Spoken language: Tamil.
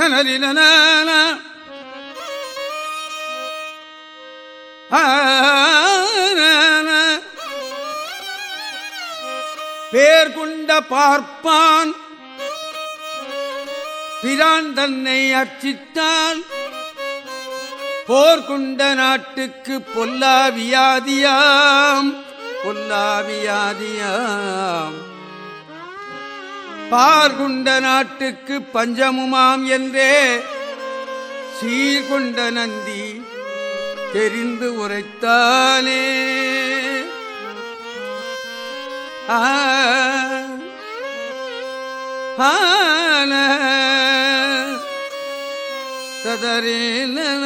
நனரின பேர் கொண்ட பார்ப்பான். பிரான் தன்னை அர்ச்சித்தால் போர் நாட்டுக்கு பொல்லாவியாதியாம். பொல்லாவியாதியாம். பார்குண்ட நாட்டுக்கு பஞ்சமுமாம் என்றே சீர்கொண்ட நந்தி தெரிந்து உரைத்தானே. ஆன சதரே நன